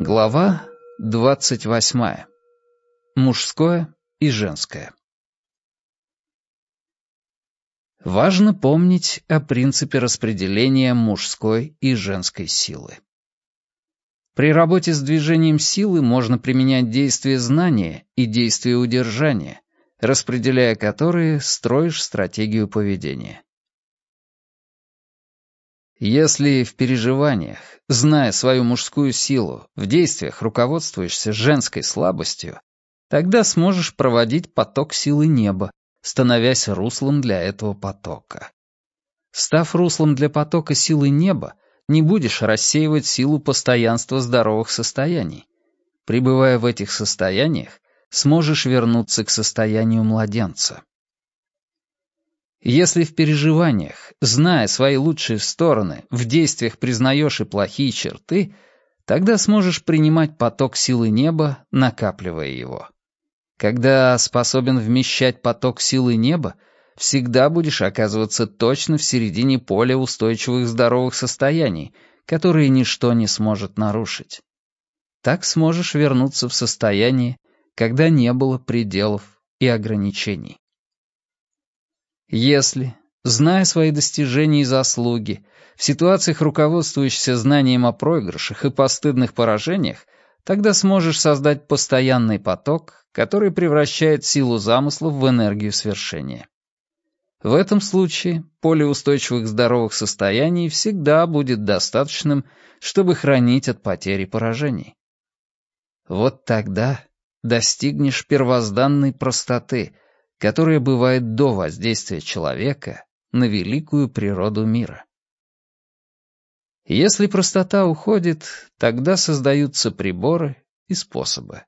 Глава двадцать восьмая. Мужское и женское. Важно помнить о принципе распределения мужской и женской силы. При работе с движением силы можно применять действие знания и действие удержания, распределяя которые, строишь стратегию поведения. Если в переживаниях, зная свою мужскую силу, в действиях руководствуешься женской слабостью, тогда сможешь проводить поток силы неба, становясь руслом для этого потока. Став руслом для потока силы неба, не будешь рассеивать силу постоянства здоровых состояний. Пребывая в этих состояниях, сможешь вернуться к состоянию младенца. Если в переживаниях, зная свои лучшие стороны, в действиях признаешь и плохие черты, тогда сможешь принимать поток силы неба, накапливая его. Когда способен вмещать поток силы неба, всегда будешь оказываться точно в середине поля устойчивых здоровых состояний, которые ничто не сможет нарушить. Так сможешь вернуться в состояние, когда не было пределов и ограничений. Если, зная свои достижения и заслуги, в ситуациях, руководствующихся знанием о проигрышах и постыдных поражениях, тогда сможешь создать постоянный поток, который превращает силу замыслов в энергию свершения. В этом случае поле устойчивых здоровых состояний всегда будет достаточным, чтобы хранить от потери поражений. Вот тогда достигнешь первозданной простоты — которое бывает до воздействия человека на великую природу мира. Если простота уходит, тогда создаются приборы и способы.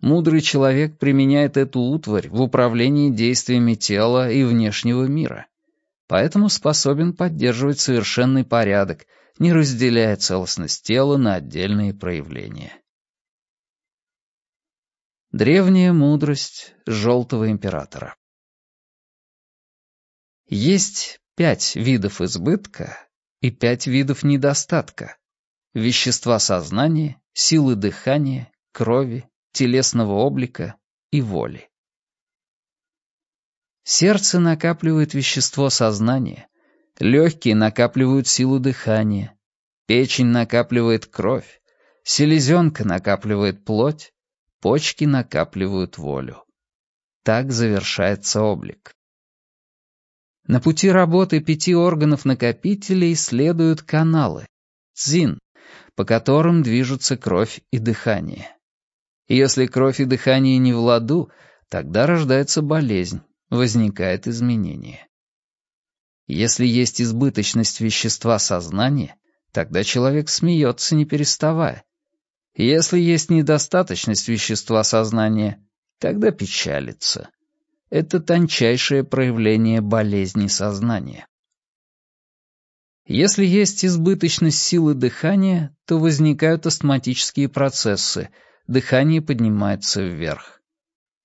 Мудрый человек применяет эту утварь в управлении действиями тела и внешнего мира, поэтому способен поддерживать совершенный порядок, не разделяя целостность тела на отдельные проявления. Древняя мудрость Желтого Императора. Есть пять видов избытка и пять видов недостатка. Вещества сознания, силы дыхания, крови, телесного облика и воли. Сердце накапливает вещество сознания, легкие накапливают силу дыхания, печень накапливает кровь, селезенка накапливает плоть, Почки накапливают волю. Так завершается облик. На пути работы пяти органов-накопителей следуют каналы, цзин, по которым движутся кровь и дыхание. И если кровь и дыхание не в ладу, тогда рождается болезнь, возникает изменение. Если есть избыточность вещества сознания, тогда человек смеется, не переставая, если есть недостаточность вещества сознания, тогда печалится. Это тончайшее проявление болезни сознания. Если есть избыточность силы дыхания, то возникают астматические процессы, дыхание поднимается вверх.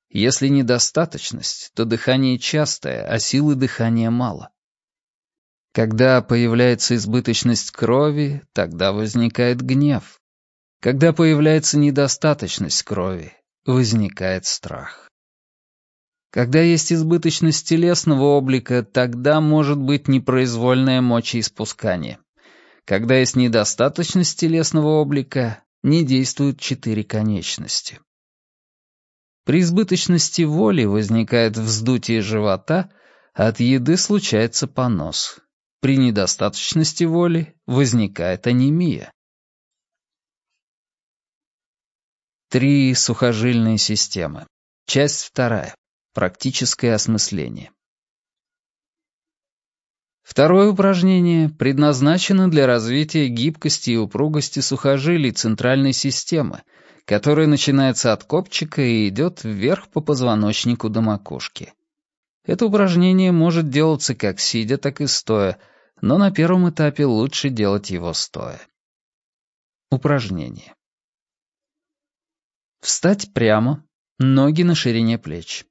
Если недостаточность, то дыхание частое, а силы дыхания мало. Когда появляется избыточность крови, тогда возникает гнев. Когда появляется недостаточность крови, возникает страх. Когда есть избыточность телесного облика, тогда может быть непроизвольное мочеиспускание. Когда есть недостаточность телесного облика, не действуют четыре конечности. При избыточности воли возникает вздутие живота, от еды случается понос. При недостаточности воли возникает анемия. Три сухожильные системы. Часть вторая. Практическое осмысление. Второе упражнение предназначено для развития гибкости и упругости сухожилий центральной системы, которая начинается от копчика и идет вверх по позвоночнику до макушки. Это упражнение может делаться как сидя, так и стоя, но на первом этапе лучше делать его стоя. Упражнение. Встать прямо, ноги на ширине плеч.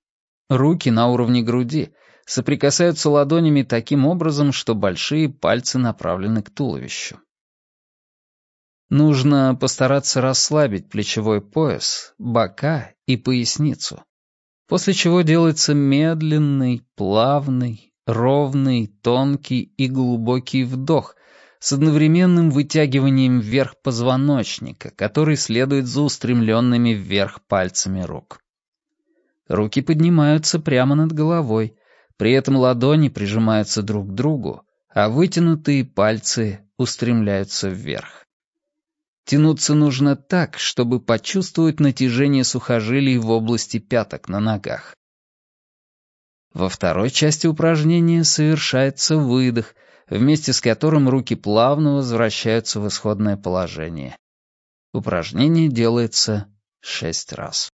Руки на уровне груди, соприкасаются ладонями таким образом, что большие пальцы направлены к туловищу. Нужно постараться расслабить плечевой пояс, бока и поясницу, после чего делается медленный, плавный, ровный, тонкий и глубокий вдох с одновременным вытягиванием вверх позвоночника, который следует за устремленными вверх пальцами рук. Руки поднимаются прямо над головой, при этом ладони прижимаются друг к другу, а вытянутые пальцы устремляются вверх. Тянуться нужно так, чтобы почувствовать натяжение сухожилий в области пяток на ногах. Во второй части упражнения совершается выдох, вместе с которым руки плавно возвращаются в исходное положение. Упражнение делается шесть раз.